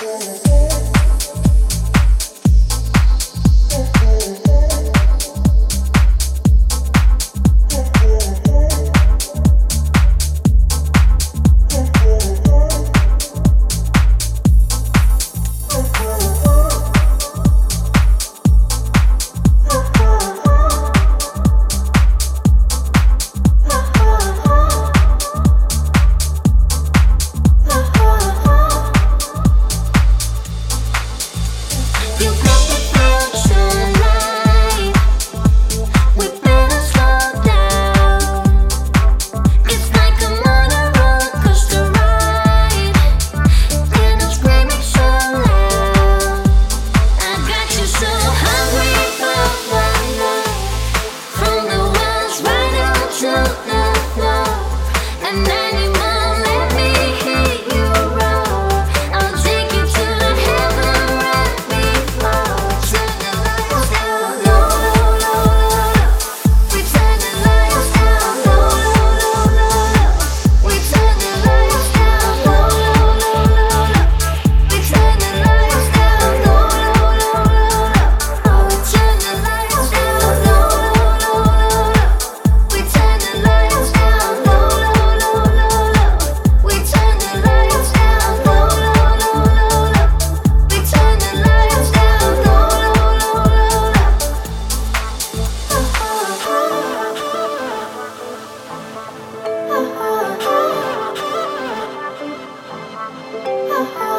good. 哈哈。